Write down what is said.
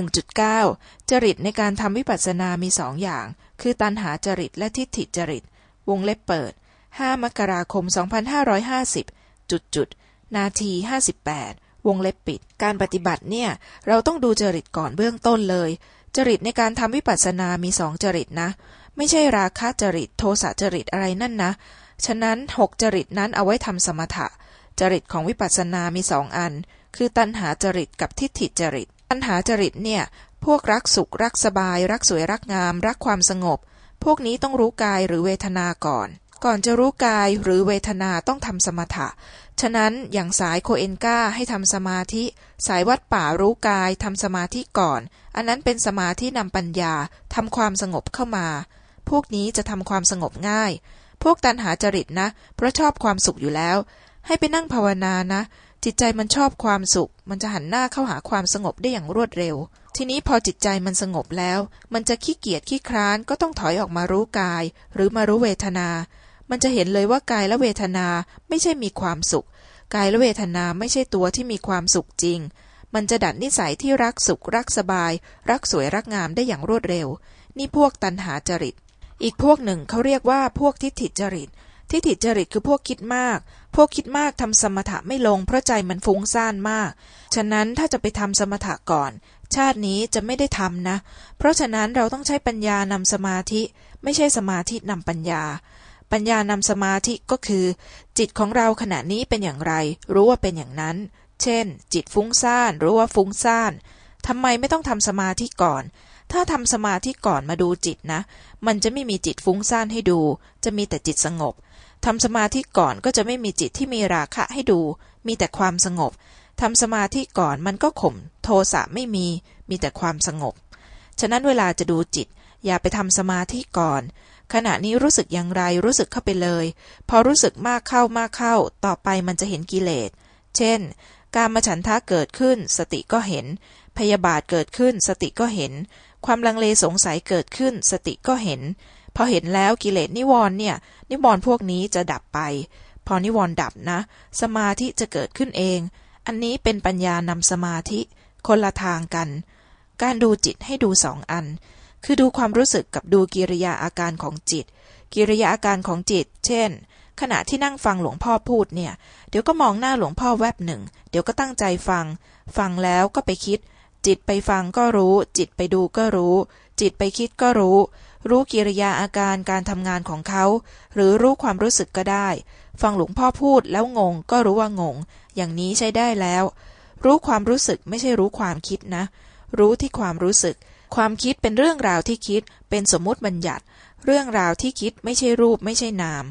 1.9 จริตในการทำวิปัสสนามีสองอย่าง คือตัณหาจริตและทิฏฐิจริต วงเล็บเปิด 5 มกราคม 2550 จุดจุด นาที 58 วงเล็บปิด การปฏิบัติเนี่ย เราต้องดูจริตก่อนเบื้องต้นเลย จริตในการทำวิปัสสนามีสองจริตนะ ไม่ใช่ราคะจริต โทสะจริตอะไรนั่นนะ ฉะนั้นหกจริตนั้นเอาไว้ทำสมถะ จริตของวิปัสสนามีสองอัน คือตัณหาจริตกับทิฏฐิจริต ตัณหาจริตเนี่ย พวกรักสุขรักสบาย รักสวยรักงาม รักความสงบ พวกนี้ต้องรู้กายหรือเวทนาก่อน ก่อนจะรู้กายหรือเวทนาต้องทำสมถะ ฉะนั้นอย่างสายโคเอนกาให้ทำสมาธิ สายวัดป่ารู้กายทำสมาธิก่อน อันนั้นเป็นสมาธินำปัญญาทำความสงบเข้ามา พวกนี้จะทำความสงบง่าย พวกตันหาจริตนะ เพราะชอบความสุขอยู่แล้ว ให้ไปนั่งภาวนานะ จิตใจมันชอบความสุข มันจะหันหน้าเข้าหาความสงบได้อย่างรวดเร็ว ทีนี้พอจิตใจมันสงบแล้ว มันจะขี้เกียจขี้คร้านก็ต้องถอยออกมารู้กาย หรือมารู้เวทนา มันจะเห็นเลยว่ากายและเวทนาไม่ใช่มีความสุข กายและเวทนาไม่ใช่ตัวที่มีความสุขจริง มันจะดัดนิสัยที่รักสุขรักสบาย รักสวยรักงามได้อย่างรวดเร็ว นี่พวกตันหาจริต อีกพวกหนึ่งเขาเรียกว่าพวกทิฏฐิจริต ทิฏฐิจริตคือพวกคิดมาก พวกคิดมากทำสมถะไม่ลงเพราะใจมันฟุ้งซ่านมาก ฉะนั้นถ้าจะไปทำสมถะก่อน ชาตินี้จะไม่ได้ทำนะ เพราะฉะนั้นเราต้องใช้ปัญญานำสมาธิ ไม่ใช่สมาธินำปัญญา ปัญญานำสมาธิก็คือ จิตของเราขณะนี้เป็นอย่างไร รู้ว่าเป็นอย่างนั้น เช่น จิตฟุ้งซ่านรู้ว่าฟุ้งซ่านทำไมไม่ต้องทำสมาธิก่อนถ้าทำสมาธิก่อนมาดูจิตนะ มันจะไม่มีจิตฟุ้งซ่านให้ดู จะมีแต่จิตสงบ ทำสมาธิก่อนก็จะไม่มีจิตที่มีราคะให้ดู มีแต่ความสงบทำสมาธิก่อนมันก็ข่ม โทสะไม่มี มีแต่ความสงบ ฉะนั้นเวลาจะดูจิต อย่าไปทำสมาธิก่อน ขณะนี้รู้สึกอย่างไรรู้สึกเข้าไปเลย พอรู้สึกมากเข้ามากเข้า ต่อไปมันจะเห็นกิเลส เช่น การมาฉันทะเกิดขึ้น สติก็เห็น พยาบาทเกิดขึ้น สติก็เห็น ความลังเลสงสัยเกิดขึ้น สติก็เห็น พอเห็นแล้วกิเลสนิวรณ์เนี่ย นิวรณ์พวกนี้จะดับไป พอนิวรณ์ดับนะ สมาธิจะเกิดขึ้นเอง อันนี้เป็นปัญญานำสมาธิ คนละทางกัน การดูจิตให้ดูสองอัน คือดูความรู้สึกกับดูกิริยาอาการของจิต กิริยาอาการของจิต เช่น ขณะที่นั่งฟังหลวงพ่อพูดเนี่ย เดี๋ยวก็มองหน้าหลวงพ่อแวบหนึ่ง เดี๋ยวก็ตั้งใจฟัง ฟังแล้วก็ไปคิดจิตไปฟังก็รู้ จิตไปดูก็รู้ จิตไปคิดก็รู้ รู้กิริยาอาการการทำงานของเขา หรือรู้ความรู้สึกก็ได้ ฟังหลวงพ่อพูดแล้วงงก็รู้ว่างง อย่างนี้ใช้ได้แล้ว รู้ความรู้สึกไม่ใช่รู้ความคิดนะ รู้ที่ความรู้สึก ความคิดเป็นเรื่องราวที่คิด เป็นสมมติบัญญัติ เรื่องราวที่คิดไม่ใช่รูปไม่ใช่นาม